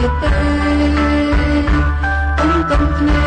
ពីពេលអំកំគ្នា